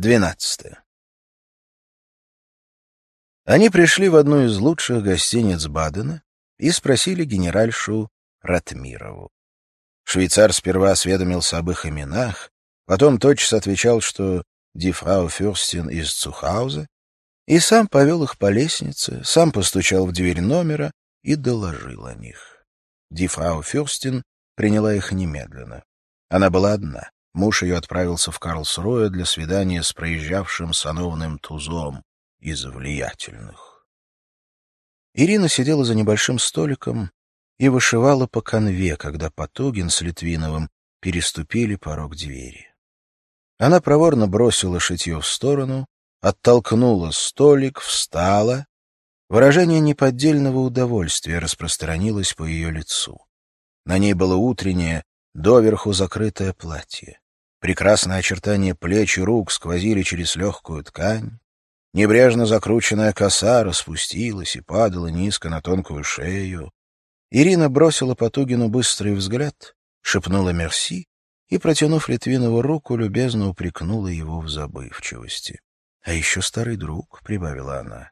Двенадцатое. Они пришли в одну из лучших гостиниц Бадена и спросили генеральшу Ратмирову. Швейцар сперва осведомился об их именах, потом тотчас отвечал, что «Ди Фюрстин из Цухауза», и сам повел их по лестнице, сам постучал в дверь номера и доложил о них. Ди Фюрстин приняла их немедленно. Она была одна. Муж ее отправился в Карлсруэ для свидания с проезжавшим сановным тузом из влиятельных. Ирина сидела за небольшим столиком и вышивала по конве, когда Потугин с Литвиновым переступили порог двери. Она проворно бросила шитье в сторону, оттолкнула столик, встала. Выражение неподдельного удовольствия распространилось по ее лицу. На ней было утреннее, доверху закрытое платье. Прекрасное очертание плеч и рук сквозили через легкую ткань. Небрежно закрученная коса распустилась и падала низко на тонкую шею. Ирина бросила Потугину быстрый взгляд, шепнула «мерси» и, протянув Литвинову руку, любезно упрекнула его в забывчивости. — А еще старый друг, — прибавила она.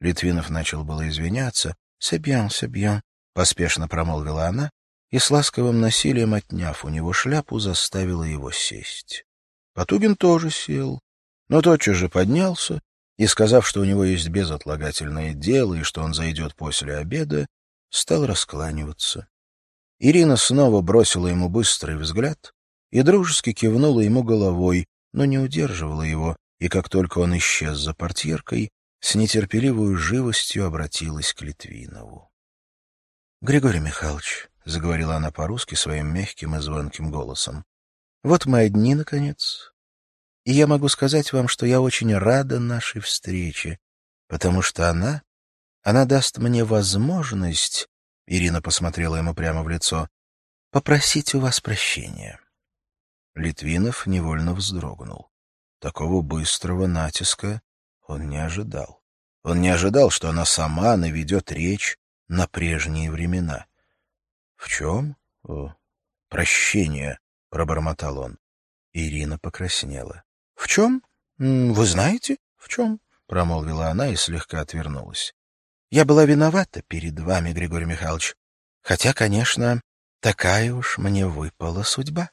Литвинов начал было извиняться. — Себьян, себьян, — поспешно промолвила она, и с ласковым насилием, отняв у него шляпу, заставила его сесть. Потугин тоже сел, но тотчас же поднялся и, сказав, что у него есть безотлагательное дело и что он зайдет после обеда, стал раскланиваться. Ирина снова бросила ему быстрый взгляд и дружески кивнула ему головой, но не удерживала его, и как только он исчез за портьеркой, с нетерпеливой живостью обратилась к Литвинову. — Григорий Михайлович, — заговорила она по-русски своим мягким и звонким голосом. — Вот мы одни, наконец. И я могу сказать вам, что я очень рада нашей встрече, потому что она... Она даст мне возможность... Ирина посмотрела ему прямо в лицо. — Попросить у вас прощения. Литвинов невольно вздрогнул. Такого быстрого натиска он не ожидал. Он не ожидал, что она сама наведет речь на прежние времена. — В чем? Прощение, — пробормотал он. Ирина покраснела. — В чем? Вы знаете, в чем? — промолвила она и слегка отвернулась. — Я была виновата перед вами, Григорий Михайлович. Хотя, конечно, такая уж мне выпала судьба.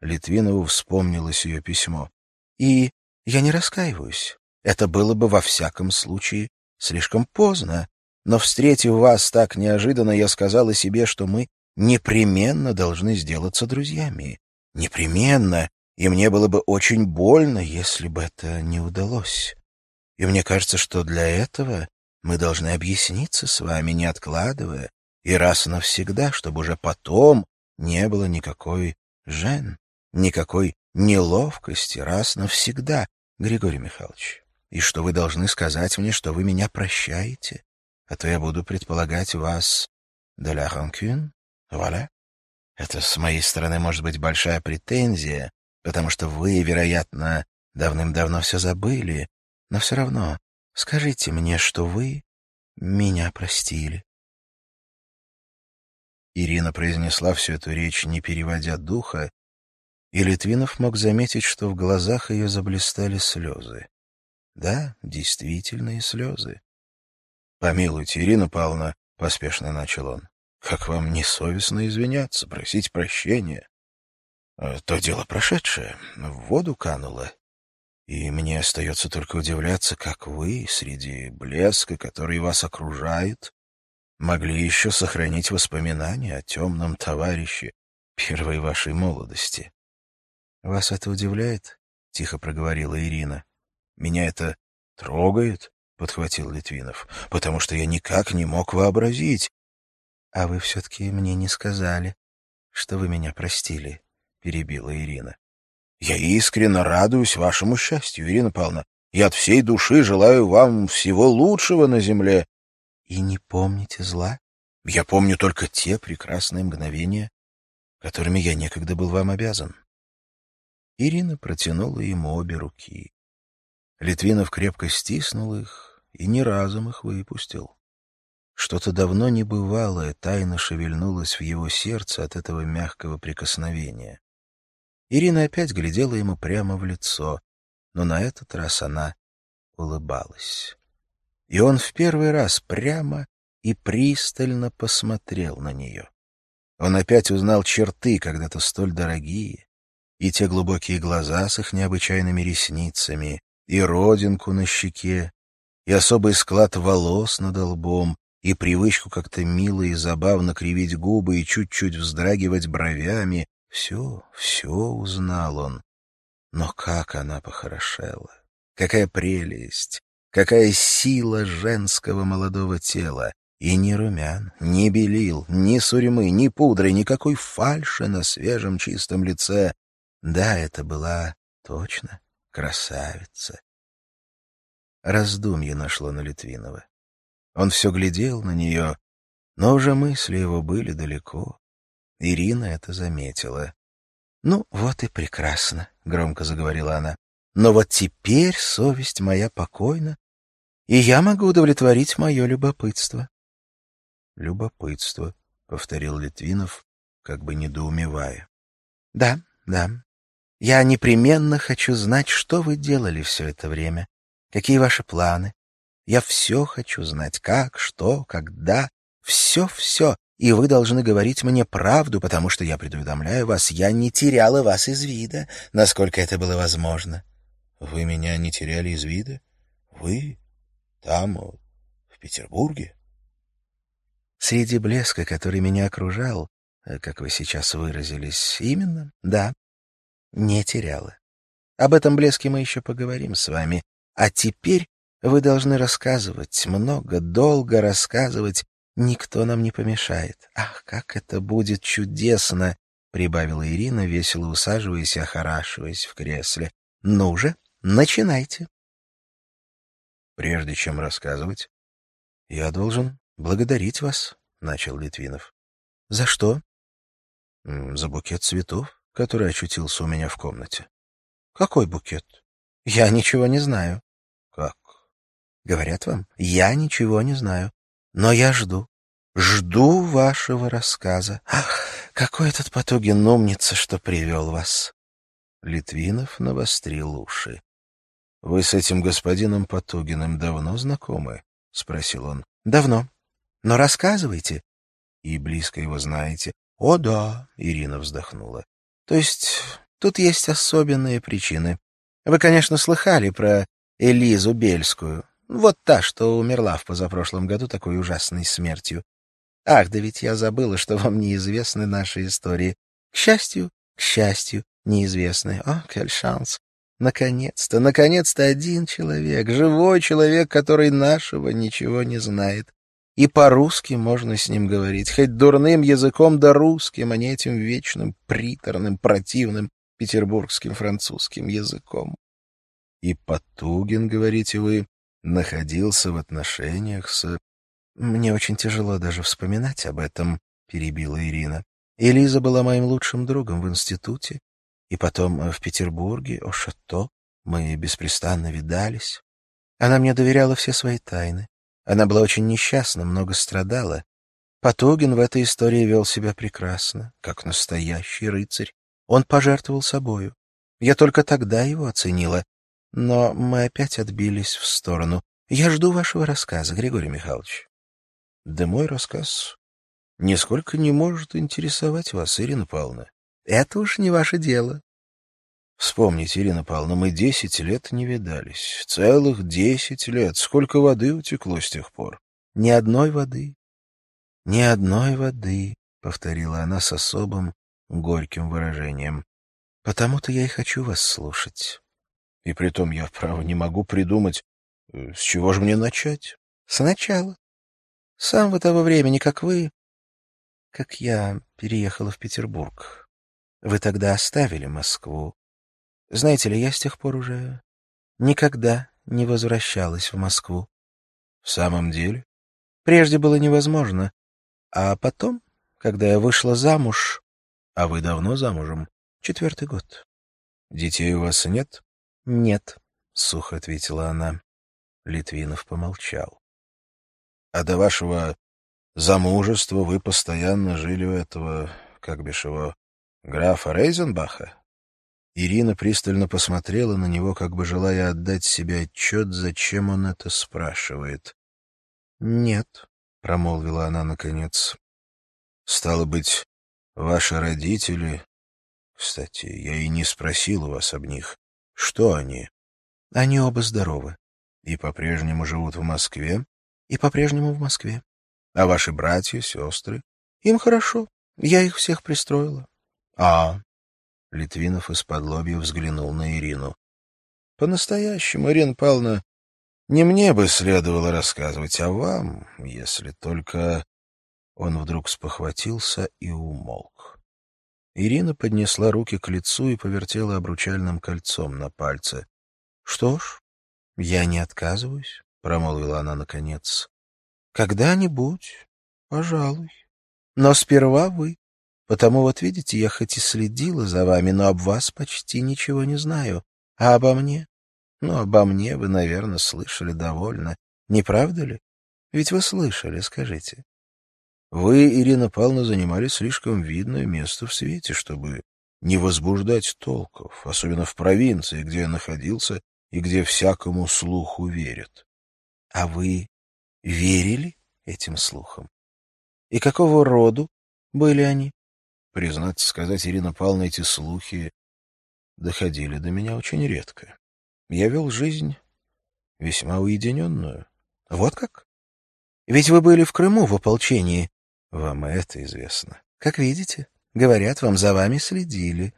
Литвинову вспомнилось ее письмо. И я не раскаиваюсь. Это было бы во всяком случае слишком поздно. Но, встретив вас так неожиданно, я сказала себе, что мы непременно должны сделаться друзьями. Непременно. И мне было бы очень больно, если бы это не удалось. И мне кажется, что для этого мы должны объясниться с вами, не откладывая, и раз навсегда, чтобы уже потом не было никакой жен, никакой неловкости, раз навсегда, Григорий Михайлович. И что вы должны сказать мне, что вы меня прощаете, а то я буду предполагать вас de la rancune, Вуаля. Это с моей стороны может быть большая претензия, потому что вы, вероятно, давным-давно все забыли, но все равно скажите мне, что вы меня простили. Ирина произнесла всю эту речь, не переводя духа, и Литвинов мог заметить, что в глазах ее заблистали слезы. Да, действительные слезы. — Помилуйте, Ирина Павловна, — поспешно начал он. Как вам не совестно извиняться, просить прощения? А то дело прошедшее, в воду кануло. И мне остается только удивляться, как вы, среди блеска, который вас окружает, могли еще сохранить воспоминания о темном товарище первой вашей молодости. — Вас это удивляет? — тихо проговорила Ирина. — Меня это трогает, — подхватил Литвинов, — потому что я никак не мог вообразить, — А вы все-таки мне не сказали, что вы меня простили, — перебила Ирина. — Я искренне радуюсь вашему счастью, Ирина Павловна. Я от всей души желаю вам всего лучшего на земле. — И не помните зла? — Я помню только те прекрасные мгновения, которыми я некогда был вам обязан. Ирина протянула ему обе руки. Литвинов крепко стиснул их и ни разом их выпустил. Что-то давно небывалое тайно шевельнулось в его сердце от этого мягкого прикосновения. Ирина опять глядела ему прямо в лицо, но на этот раз она улыбалась. И он в первый раз прямо и пристально посмотрел на нее. Он опять узнал черты, когда-то столь дорогие, и те глубокие глаза с их необычайными ресницами, и родинку на щеке, и особый склад волос над лбом, и привычку как-то мило и забавно кривить губы и чуть-чуть вздрагивать бровями. Все, все узнал он. Но как она похорошела! Какая прелесть! Какая сила женского молодого тела! И ни румян, ни белил, ни сурьмы, ни пудры, никакой фальши на свежем чистом лице. Да, это была точно красавица. Раздумье нашло на Литвинова. Он все глядел на нее, но уже мысли его были далеко. Ирина это заметила. — Ну, вот и прекрасно, — громко заговорила она. — Но вот теперь совесть моя покойна, и я могу удовлетворить мое любопытство. — Любопытство, — повторил Литвинов, как бы недоумевая. — Да, да. Я непременно хочу знать, что вы делали все это время, какие ваши планы. Я все хочу знать, как, что, когда, все-все, и вы должны говорить мне правду, потому что я предуведомляю вас, я не теряла вас из вида, насколько это было возможно. — Вы меня не теряли из вида? Вы? Там, в Петербурге? Среди блеска, который меня окружал, э, как вы сейчас выразились, именно, да, не теряла. Об этом блеске мы еще поговорим с вами. А теперь вы должны рассказывать, много, долго рассказывать. Никто нам не помешает. Ах, как это будет чудесно! — прибавила Ирина, весело усаживаясь и охорашиваясь в кресле. — Ну же, начинайте. Прежде чем рассказывать, я должен благодарить вас, — начал Литвинов. — За что? — За букет цветов, который очутился у меня в комнате. — Какой букет? Я ничего не знаю. — Как? — Говорят вам, я ничего не знаю. Но я жду. Жду вашего рассказа. Ах, какой этот Потугин умница, что привел вас. Литвинов навострил уши. — Вы с этим господином Потугиным давно знакомы? — спросил он. — Давно. Но рассказывайте. И близко его знаете. — О, да, — Ирина вздохнула. — То есть тут есть особенные причины. Вы, конечно, слыхали про Элизу Бельскую. Вот та, что умерла в позапрошлом году такой ужасной смертью. Ах, да ведь я забыла, что вам неизвестны наши истории. К счастью, к счастью, неизвестны. О, кель шанс. Наконец-то, наконец-то один человек, живой человек, который нашего ничего не знает. И по-русски можно с ним говорить, хоть дурным языком, да русским, а не этим вечным, приторным, противным петербургским французским языком. И Потугин, говорите вы, находился в отношениях с... Мне очень тяжело даже вспоминать об этом, — перебила Ирина. Элиза была моим лучшим другом в институте, и потом в Петербурге, о Шато, мы беспрестанно видались. Она мне доверяла все свои тайны. Она была очень несчастна, много страдала. Потугин в этой истории вел себя прекрасно, как настоящий рыцарь. Он пожертвовал собою. Я только тогда его оценила. Но мы опять отбились в сторону. Я жду вашего рассказа, Григорий Михайлович. Да мой рассказ нисколько не может интересовать вас, Ирина Павловна. Это уж не ваше дело. Вспомните, Ирина Павловна, мы десять лет не видались. Целых десять лет. Сколько воды утекло с тех пор? Ни одной воды. Ни одной воды, — повторила она с особым горьким выражением. Потому-то я и хочу вас слушать. И притом я, право, не могу придумать, э, с чего же мне начать. Сначала. С самого того времени, как вы... Как я переехала в Петербург. Вы тогда оставили Москву. Знаете ли, я с тех пор уже никогда не возвращалась в Москву. В самом деле? Прежде было невозможно. А потом, когда я вышла замуж... А вы давно замужем? Четвертый год. Детей у вас нет? Нет, — сухо ответила она. Литвинов помолчал. А до вашего замужества вы постоянно жили у этого, как бишь его, графа Рейзенбаха? Ирина пристально посмотрела на него, как бы желая отдать себе отчет, зачем он это спрашивает. «Нет», — промолвила она наконец. «Стало быть, ваши родители...» «Кстати, я и не спросил у вас об них. Что они?» «Они оба здоровы». «И по-прежнему живут в Москве?» «И по-прежнему в Москве». «А ваши братья, сестры?» «Им хорошо. Я их всех пристроила». «А...» Литвинов из-под лобья взглянул на Ирину. «По-настоящему, Ирина Павловна, не мне бы следовало рассказывать, а вам, если только...» Он вдруг спохватился и умолк. Ирина поднесла руки к лицу и повертела обручальным кольцом на пальце. — Что ж, я не отказываюсь, — промолвила она наконец. — Когда-нибудь, пожалуй. Но сперва вы. Потому вот видите, я хоть и следила за вами, но об вас почти ничего не знаю. А обо мне? Ну, обо мне вы, наверное, слышали довольно. Не правда ли? Ведь вы слышали, скажите. Вы, Ирина Павловна, занимали слишком видное место в свете, чтобы не возбуждать толков, особенно в провинции, где я находился и где всякому слуху верят. А вы верили этим слухам? И какого роду были они? Признаться сказать, Ирина Павловна, эти слухи доходили до меня очень редко. Я вел жизнь весьма уединенную. Вот как? Ведь вы были в Крыму в ополчении. Вам это известно. Как видите, говорят, вам за вами следили.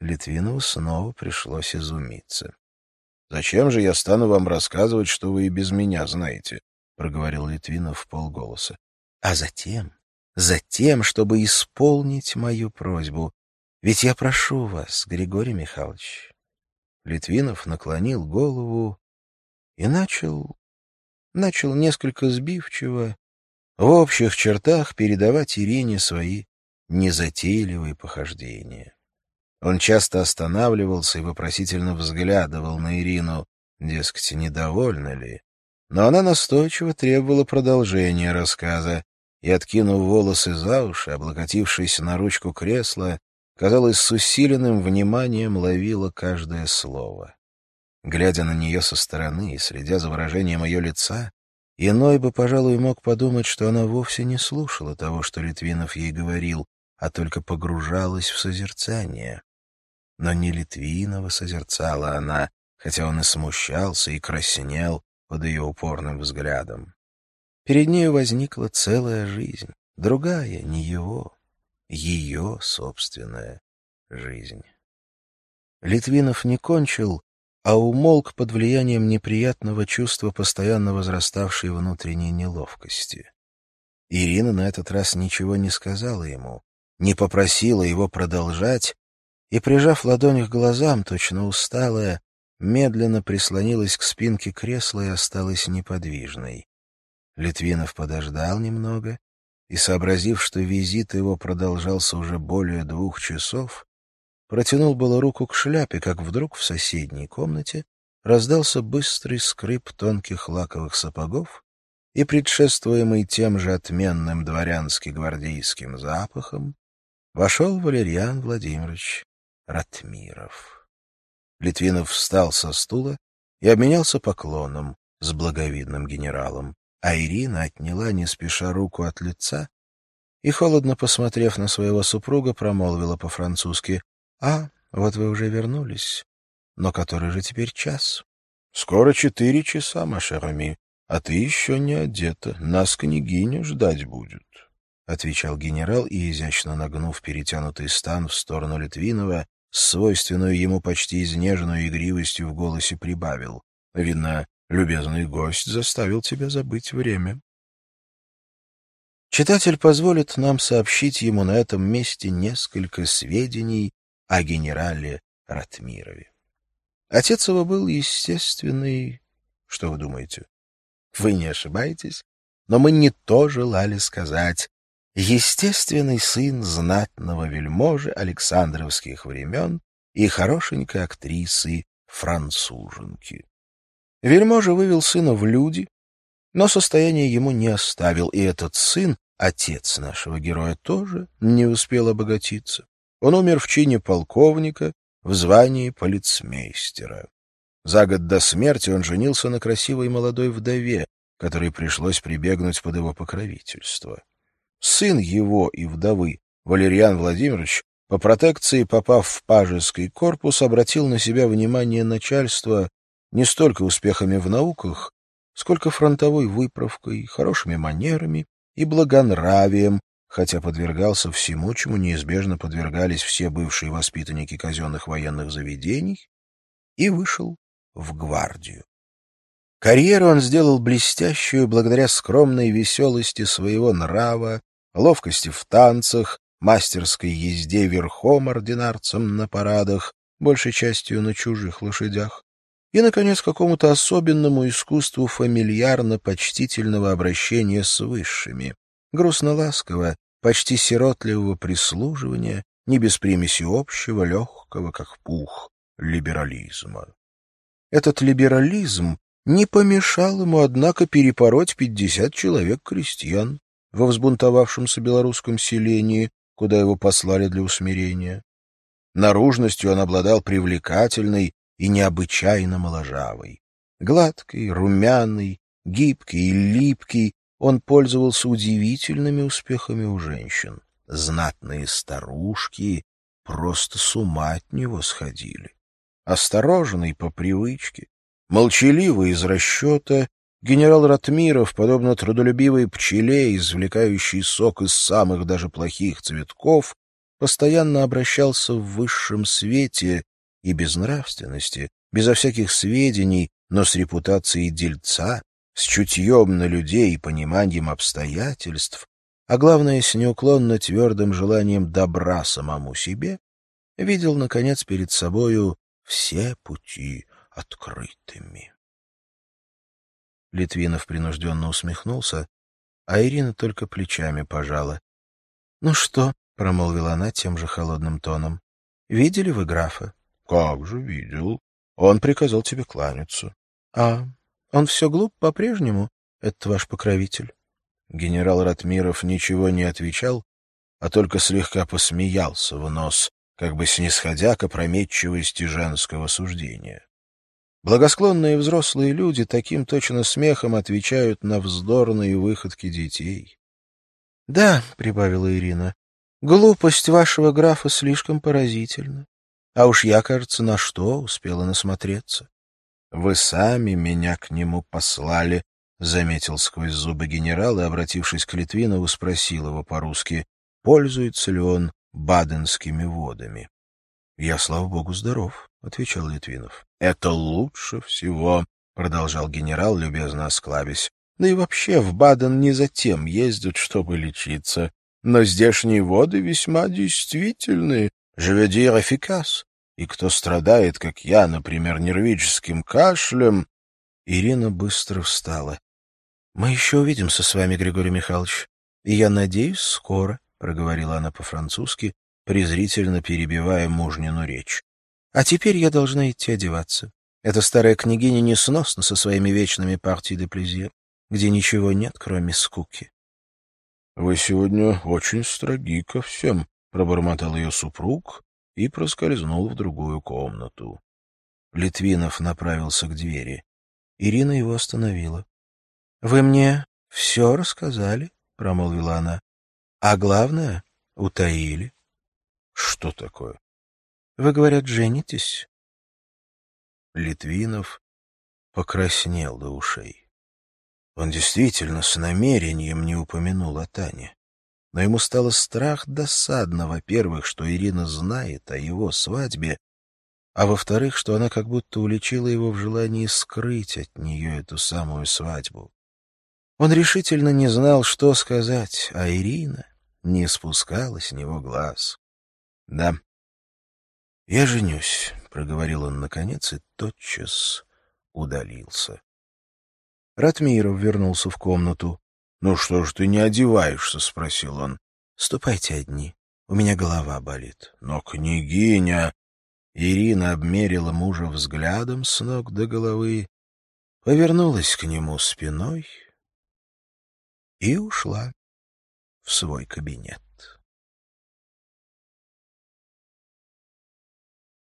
Литвинову снова пришлось изумиться. — Зачем же я стану вам рассказывать, что вы и без меня знаете? — проговорил Литвинов в полголоса. — А затем, Затем, чтобы исполнить мою просьбу. Ведь я прошу вас, Григорий Михайлович. Литвинов наклонил голову и начал, начал несколько сбивчиво, в общих чертах передавать Ирине свои незатейливые похождения. Он часто останавливался и вопросительно взглядывал на Ирину, дескать, недовольна ли. Но она настойчиво требовала продолжения рассказа, и, откинув волосы за уши, облокотившись на ручку кресла, казалось, с усиленным вниманием ловила каждое слово. Глядя на нее со стороны и следя за выражением ее лица, иной бы, пожалуй, мог подумать, что она вовсе не слушала того, что Литвинов ей говорил, а только погружалась в созерцание. Но не Литвинова созерцала она, хотя он и смущался, и краснел под ее упорным взглядом. Перед нею возникла целая жизнь, другая, не его, ее собственная жизнь. Литвинов не кончил, а умолк под влиянием неприятного чувства постоянно возраставшей внутренней неловкости. Ирина на этот раз ничего не сказала ему, не попросила его продолжать, и, прижав ладонь к глазам, точно усталая, медленно прислонилась к спинке кресла и осталась неподвижной. Литвинов подождал немного и, сообразив, что визит его продолжался уже более двух часов, протянул было руку к шляпе, как вдруг в соседней комнате раздался быстрый скрип тонких лаковых сапогов, и, предшествуемый тем же отменным дворянски-гвардейским запахом, вошел Валерьян Владимирович Ратмиров. Литвинов встал со стула и обменялся поклоном с благовидным генералом. А Ирина отняла не спеша руку от лица и, холодно посмотрев на своего супруга, промолвила по-французски «А, вот вы уже вернулись. Но который же теперь час?» «Скоро четыре часа, Машерами, а ты еще не одета. Нас княгиня ждать будет», — отвечал генерал и, изящно нагнув перетянутый стан в сторону Литвинова, свойственную ему почти изнеженную игривостью в голосе прибавил. «Видно, Любезный гость заставил тебя забыть время. Читатель позволит нам сообщить ему на этом месте несколько сведений о генерале Ратмирове. Отец его был естественный... Что вы думаете? Вы не ошибаетесь, но мы не то желали сказать. Естественный сын знатного вельможи Александровских времен и хорошенькой актрисы-француженки. Вельможа вывел сына в люди, но состояние ему не оставил, и этот сын, отец нашего героя, тоже не успел обогатиться. Он умер в чине полковника в звании полицмейстера. За год до смерти он женился на красивой молодой вдове, которой пришлось прибегнуть под его покровительство. Сын его и вдовы, Валерьян Владимирович, по протекции, попав в пажеский корпус, обратил на себя внимание начальства не столько успехами в науках, сколько фронтовой выправкой, хорошими манерами и благонравием, хотя подвергался всему, чему неизбежно подвергались все бывшие воспитанники казенных военных заведений, и вышел в гвардию. Карьеру он сделал блестящую благодаря скромной веселости своего нрава, ловкости в танцах, мастерской езде верхом ординарцем на парадах, большей частью на чужих лошадях, и, наконец, какому-то особенному искусству фамильярно-почтительного обращения с высшими, грустно-ласково, почти сиротливого прислуживания, не без примеси общего, легкого, как пух, либерализма. Этот либерализм не помешал ему, однако, перепороть пятьдесят человек крестьян во взбунтовавшемся белорусском селении, куда его послали для усмирения. Наружностью он обладал привлекательной и необычайно моложавой. Гладкий, румяный, гибкий и липкий, он пользовался удивительными успехами у женщин. Знатные старушки просто с ума от него сходили. Осторожный по привычке, молчаливый из расчета, генерал Ратмиров, подобно трудолюбивой пчеле, извлекающей сок из самых даже плохих цветков, постоянно обращался в высшем свете и без нравственности, безо всяких сведений, но с репутацией дельца, с чутьем на людей и пониманием обстоятельств, а главное, с неуклонно твердым желанием добра самому себе, видел, наконец, перед собою все пути открытыми. Литвинов принужденно усмехнулся, а Ирина только плечами пожала. — Ну что? — промолвила она тем же холодным тоном. — Видели вы графа? — Как же видел. Он приказал тебе кланяться. — А, он все глуп по-прежнему, этот ваш покровитель? Генерал Ратмиров ничего не отвечал, а только слегка посмеялся в нос, как бы снисходя к опрометчивости женского суждения. Благосклонные взрослые люди таким точно смехом отвечают на вздорные выходки детей. — Да, — прибавила Ирина, — глупость вашего графа слишком поразительна. А уж я, кажется, на что успела насмотреться. — Вы сами меня к нему послали, — заметил сквозь зубы генерал и, обратившись к Литвинову, спросил его по-русски, пользуется ли он баденскими водами. — Я, слава богу, здоров, — отвечал Литвинов. — Это лучше всего, — продолжал генерал, любезно осклабясь. — Да и вообще в Баден не затем ездят, чтобы лечиться. Но здешние воды весьма действительны. Живедир эфикас. И кто страдает, как я, например, нервическим кашлем... Ирина быстро встала. — Мы еще увидимся с вами, Григорий Михайлович. И я надеюсь, скоро, — проговорила она по-французски, презрительно перебивая мужнину речь. — А теперь я должна идти одеваться. Эта старая княгиня несносна со своими вечными партии де плезир, где ничего нет, кроме скуки. — Вы сегодня очень строги ко всем, — пробормотал ее супруг, и проскользнул в другую комнату. Литвинов направился к двери. Ирина его остановила. — Вы мне все рассказали, — промолвила она. — А главное, утаили. — Что такое? — Вы, говорят, женитесь? Литвинов покраснел до ушей. Он действительно с намерением не упомянул о Тане но ему стало страх досадно, во-первых, что Ирина знает о его свадьбе, а во-вторых, что она как будто уличила его в желании скрыть от нее эту самую свадьбу. Он решительно не знал, что сказать, а Ирина не спускала с него глаз. — Да, я женюсь, — проговорил он наконец и тотчас удалился. Ратмиров вернулся в комнату. — Ну что ж ты не одеваешься? — спросил он. — Ступайте одни. У меня голова болит. — Но княгиня... Ирина обмерила мужа взглядом с ног до головы, повернулась к нему спиной и ушла в свой кабинет.